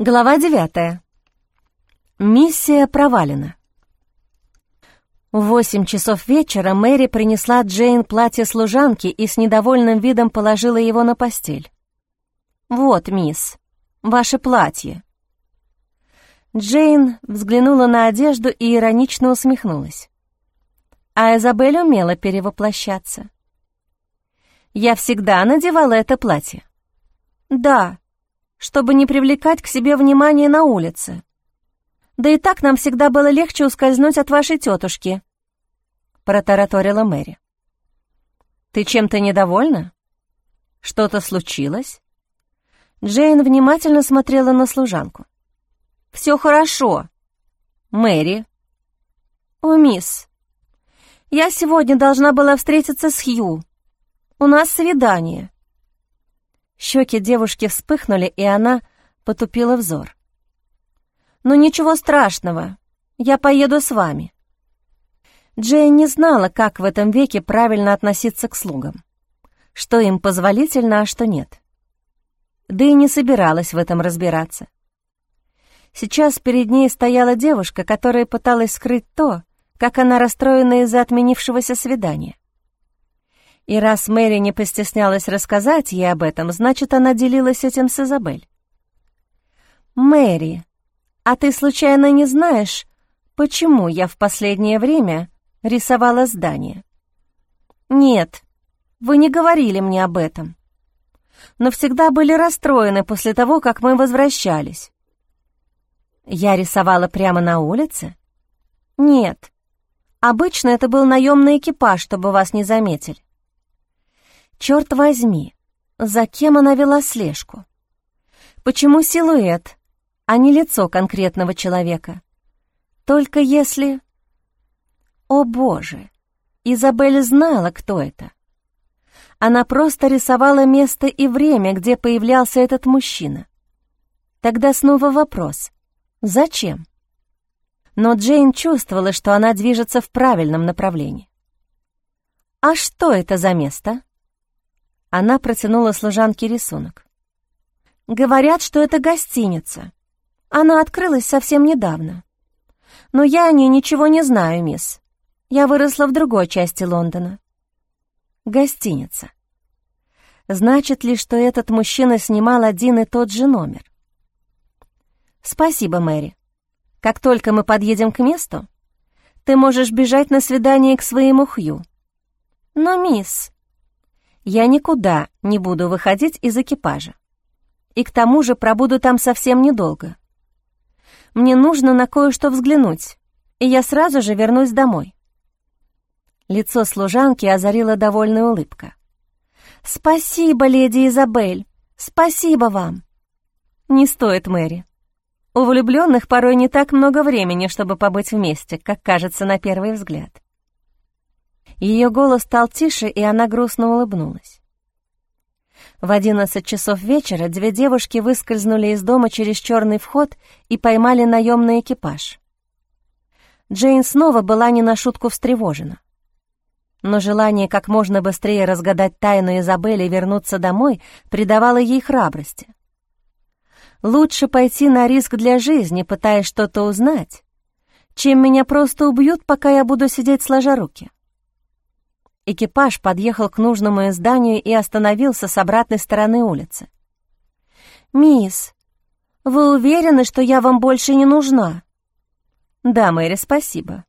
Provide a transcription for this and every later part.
Глава девятая. Миссия провалена. В восемь часов вечера Мэри принесла Джейн платье служанки и с недовольным видом положила его на постель. «Вот, мисс, ваше платье». Джейн взглянула на одежду и иронично усмехнулась. А Изабель умела перевоплощаться. «Я всегда надевала это платье». «Да», чтобы не привлекать к себе внимание на улице. Да и так нам всегда было легче ускользнуть от вашей тетушки», — протараторила Мэри. «Ты чем-то недовольна? Что-то случилось?» Джейн внимательно смотрела на служанку. «Все хорошо. Мэри». «О, мисс, я сегодня должна была встретиться с Хью. У нас свидание. Щеки девушки вспыхнули, и она потупила взор. «Ну ничего страшного, я поеду с вами». Джейн не знала, как в этом веке правильно относиться к слугам. Что им позволительно, а что нет. Да и не собиралась в этом разбираться. Сейчас перед ней стояла девушка, которая пыталась скрыть то, как она расстроена из-за отменившегося свидания. И раз Мэри не постеснялась рассказать ей об этом, значит, она делилась этим с Изабель. «Мэри, а ты случайно не знаешь, почему я в последнее время рисовала здание?» «Нет, вы не говорили мне об этом, но всегда были расстроены после того, как мы возвращались». «Я рисовала прямо на улице?» «Нет, обычно это был наемный экипаж, чтобы вас не заметили. Черт возьми, за кем она вела слежку? Почему силуэт, а не лицо конкретного человека? Только если... О боже, Изабель знала, кто это. Она просто рисовала место и время, где появлялся этот мужчина. Тогда снова вопрос. Зачем? Но Джейн чувствовала, что она движется в правильном направлении. «А что это за место?» Она протянула служанке рисунок. «Говорят, что это гостиница. Она открылась совсем недавно. Но я о ней ничего не знаю, мисс. Я выросла в другой части Лондона». «Гостиница. Значит ли, что этот мужчина снимал один и тот же номер?» «Спасибо, Мэри. Как только мы подъедем к месту, ты можешь бежать на свидание к своему Хью». «Но, мисс...» я никуда не буду выходить из экипажа. И к тому же пробуду там совсем недолго. Мне нужно на кое-что взглянуть, и я сразу же вернусь домой». Лицо служанки озарила довольная улыбка. «Спасибо, леди Изабель, спасибо вам!» «Не стоит, Мэри. У влюбленных порой не так много времени, чтобы побыть вместе, как кажется на первый взгляд. Ее голос стал тише, и она грустно улыбнулась. В одиннадцать часов вечера две девушки выскользнули из дома через черный вход и поймали наемный экипаж. Джейн снова была не на шутку встревожена. Но желание как можно быстрее разгадать тайну Изабели и вернуться домой придавало ей храбрости. Лучше пойти на риск для жизни, пытаясь что-то узнать, чем меня просто убьют, пока я буду сидеть сложа руки. Экипаж подъехал к нужному зданию и остановился с обратной стороны улицы. «Мисс, вы уверены, что я вам больше не нужна?» «Да, Мэри, спасибо.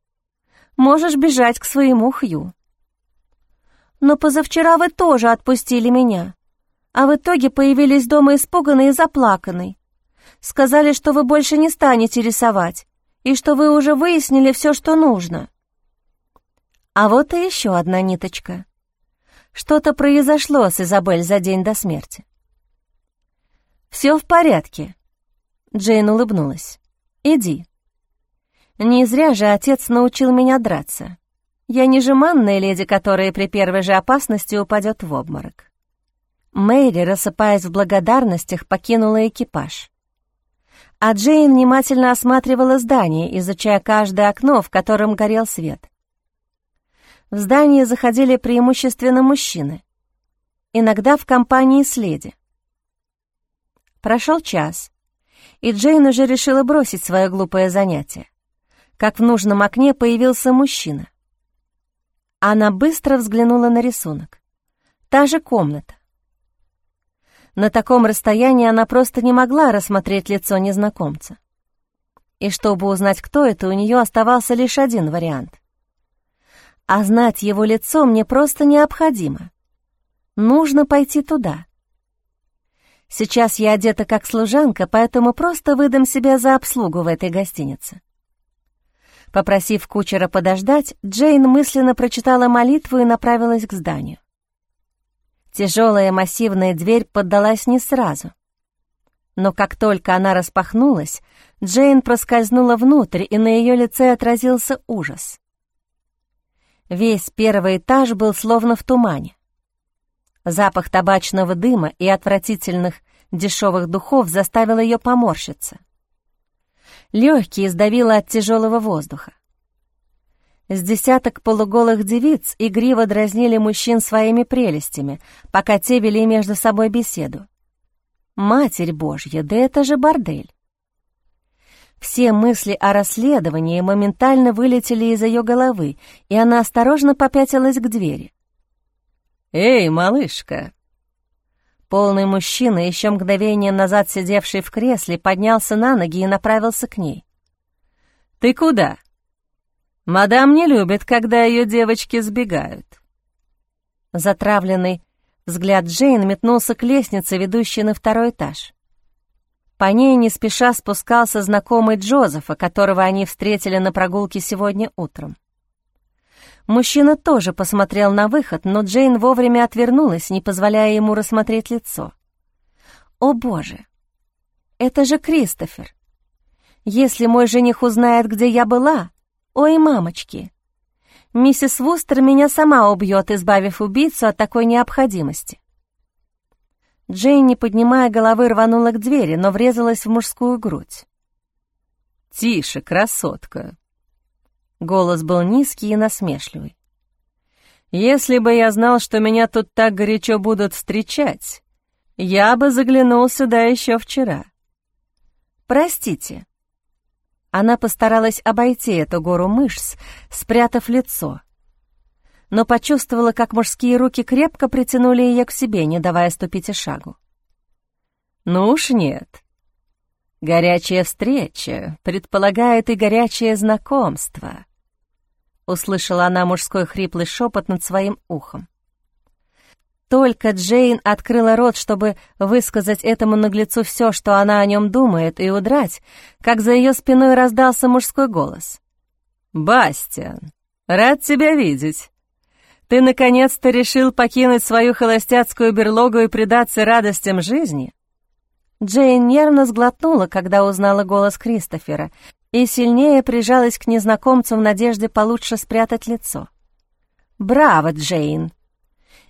Можешь бежать к своему Хью». «Но позавчера вы тоже отпустили меня, а в итоге появились дома испуганной и заплаканной. Сказали, что вы больше не станете рисовать и что вы уже выяснили все, что нужно». А вот и еще одна ниточка. Что-то произошло с Изабель за день до смерти. «Все в порядке», — Джейн улыбнулась. «Иди». Не зря же отец научил меня драться. Я не жеманная леди, которая при первой же опасности упадет в обморок. Мэри, рассыпаясь в благодарностях, покинула экипаж. А Джейн внимательно осматривала здание, изучая каждое окно, в котором горел свет в здание заходили преимущественно мужчины, иногда в компании с леди. Прошел час, и Джейн уже решила бросить свое глупое занятие, как в нужном окне появился мужчина. Она быстро взглянула на рисунок. Та же комната. На таком расстоянии она просто не могла рассмотреть лицо незнакомца. И чтобы узнать, кто это, у нее оставался лишь один вариант. А знать его лицо мне просто необходимо. Нужно пойти туда. Сейчас я одета как служанка, поэтому просто выдам себя за обслугу в этой гостинице. Попросив кучера подождать, Джейн мысленно прочитала молитву и направилась к зданию. Тяжелая массивная дверь поддалась не сразу. Но как только она распахнулась, Джейн проскользнула внутрь, и на ее лице отразился ужас. Весь первый этаж был словно в тумане. Запах табачного дыма и отвратительных дешевых духов заставил ее поморщиться. Легкие сдавило от тяжелого воздуха. С десяток полуголых девиц игриво дразнили мужчин своими прелестями, пока те вели между собой беседу. Матерь Божья, да это же бордель! Все мысли о расследовании моментально вылетели из ее головы, и она осторожно попятилась к двери. «Эй, малышка!» Полный мужчина, еще мгновение назад сидевший в кресле, поднялся на ноги и направился к ней. «Ты куда?» «Мадам не любит, когда ее девочки сбегают». Затравленный взгляд Джейн метнулся к лестнице, ведущей на второй этаж. По ней не спеша спускался знакомый Джозефа, которого они встретили на прогулке сегодня утром. Мужчина тоже посмотрел на выход, но Джейн вовремя отвернулась, не позволяя ему рассмотреть лицо. «О, Боже! Это же Кристофер! Если мой жених узнает, где я была, «Ой, мамочки! Миссис Вустер меня сама убьет, избавив убийцу от такой необходимости». Джейн, не поднимая головы, рванула к двери, но врезалась в мужскую грудь. «Тише, красотка!» Голос был низкий и насмешливый. «Если бы я знал, что меня тут так горячо будут встречать, я бы заглянул сюда еще вчера. Простите, она постаралась обойти эту гору мышц, спрятав лицо. Но почувствовала, как мужские руки крепко притянули ее к себе, не давая ступить и шагу. «Ну уж нет. Горячая встреча предполагает и горячее знакомство», — услышала она мужской хриплый шепот над своим ухом. Только Джейн открыла рот, чтобы высказать этому наглецу все, что она о нем думает, и удрать, как за ее спиной раздался мужской голос. «Бастиан, рад тебя видеть. Ты наконец-то решил покинуть свою холостяцкую берлогу и предаться радостям жизни?» Джейн нервно сглотнула, когда узнала голос Кристофера, и сильнее прижалась к незнакомцу в надежде получше спрятать лицо. «Браво, Джейн!»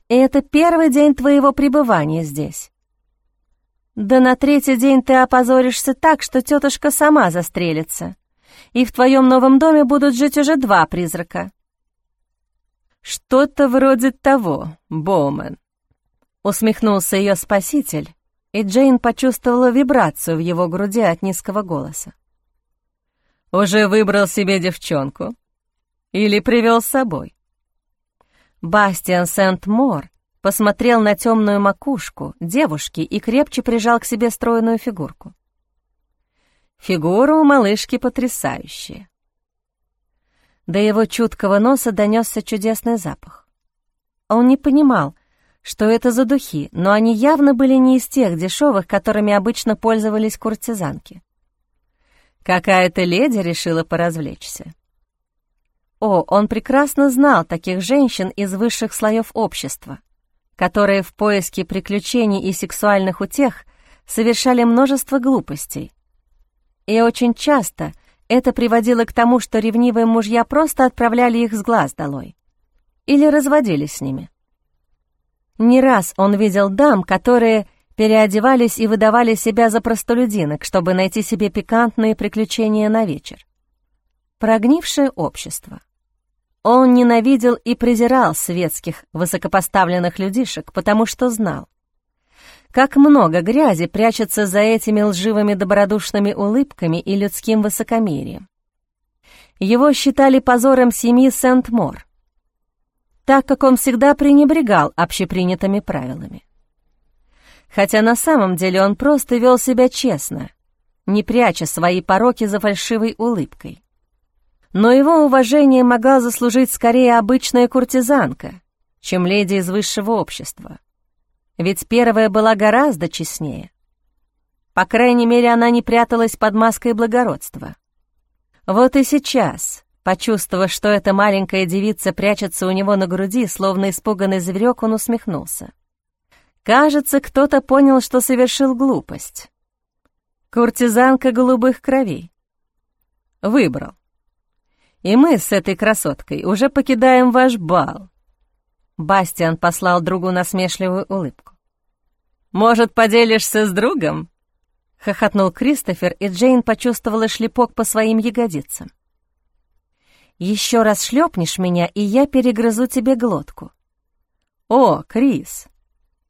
И это первый день твоего пребывания здесь. Да на третий день ты опозоришься так, что тетушка сама застрелится, и в твоем новом доме будут жить уже два призрака. Что-то вроде того, Боумен. Усмехнулся ее спаситель, и Джейн почувствовала вибрацию в его груди от низкого голоса. «Уже выбрал себе девчонку? Или привел с собой?» Бастиан Сент-Мор посмотрел на темную макушку девушки и крепче прижал к себе стройную фигурку. Фигура у малышки потрясающая. До его чуткого носа донесся чудесный запах. Он не понимал, что это за духи, но они явно были не из тех дешевых, которыми обычно пользовались куртизанки. Какая-то леди решила поразвлечься. О, он прекрасно знал таких женщин из высших слоев общества, которые в поиске приключений и сексуальных утех совершали множество глупостей. И очень часто это приводило к тому, что ревнивые мужья просто отправляли их с глаз долой или разводились с ними. Не раз он видел дам, которые переодевались и выдавали себя за простолюдинок, чтобы найти себе пикантные приключения на вечер. Прогнившее общество. Он ненавидел и презирал светских, высокопоставленных людишек, потому что знал. Как много грязи прячется за этими лживыми добродушными улыбками и людским высокомерием. Его считали позором семьи Сент-Мор, так как он всегда пренебрегал общепринятыми правилами. Хотя на самом деле он просто вел себя честно, не пряча свои пороки за фальшивой улыбкой. Но его уважение могла заслужить скорее обычная куртизанка, чем леди из высшего общества. Ведь первая была гораздо честнее. По крайней мере, она не пряталась под маской благородства. Вот и сейчас, почувствовав, что эта маленькая девица прячется у него на груди, словно испуганный зверек, он усмехнулся. Кажется, кто-то понял, что совершил глупость. Куртизанка голубых кровей. Выбрал. И мы с этой красоткой уже покидаем ваш бал. Бастиан послал другу насмешливую улыбку. «Может, поделишься с другом?» — хохотнул Кристофер, и Джейн почувствовала шлепок по своим ягодицам. «Еще раз шлепнешь меня, и я перегрызу тебе глотку». «О, Крис,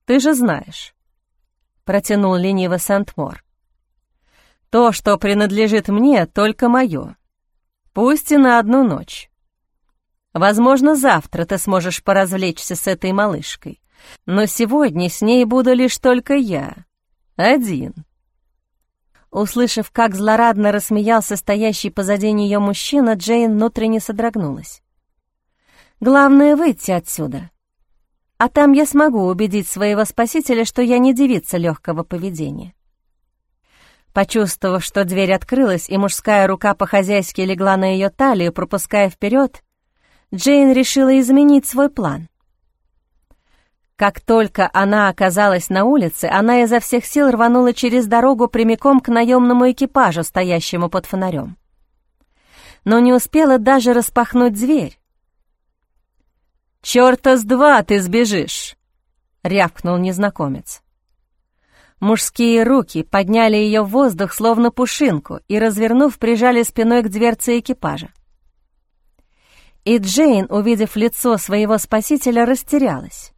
ты же знаешь», — протянул лениво Сент-Мор. «То, что принадлежит мне, только мое. Пусть и на одну ночь. Возможно, завтра ты сможешь поразвлечься с этой малышкой, но сегодня с ней буду лишь только я. Один». Услышав, как злорадно рассмеялся стоящий позади нее мужчина, Джейн внутренне содрогнулась. «Главное — выйти отсюда. А там я смогу убедить своего спасителя, что я не девица легкого поведения». Почувствовав, что дверь открылась, и мужская рука по-хозяйски легла на ее талию, пропуская вперед, Джейн решила изменить свой план. Как только она оказалась на улице, она изо всех сил рванула через дорогу прямиком к наемному экипажу, стоящему под фонарем. Но не успела даже распахнуть дверь. «Чёрта с два ты сбежишь!» — рявкнул незнакомец. Мужские руки подняли ее в воздух, словно пушинку, и, развернув, прижали спиной к дверце экипажа. И Джейн, увидев лицо своего спасителя, растерялась.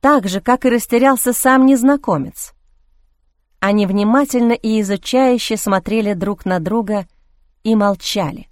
Так же, как и растерялся сам незнакомец. Они внимательно и изучающе смотрели друг на друга и молчали.